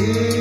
Yeah.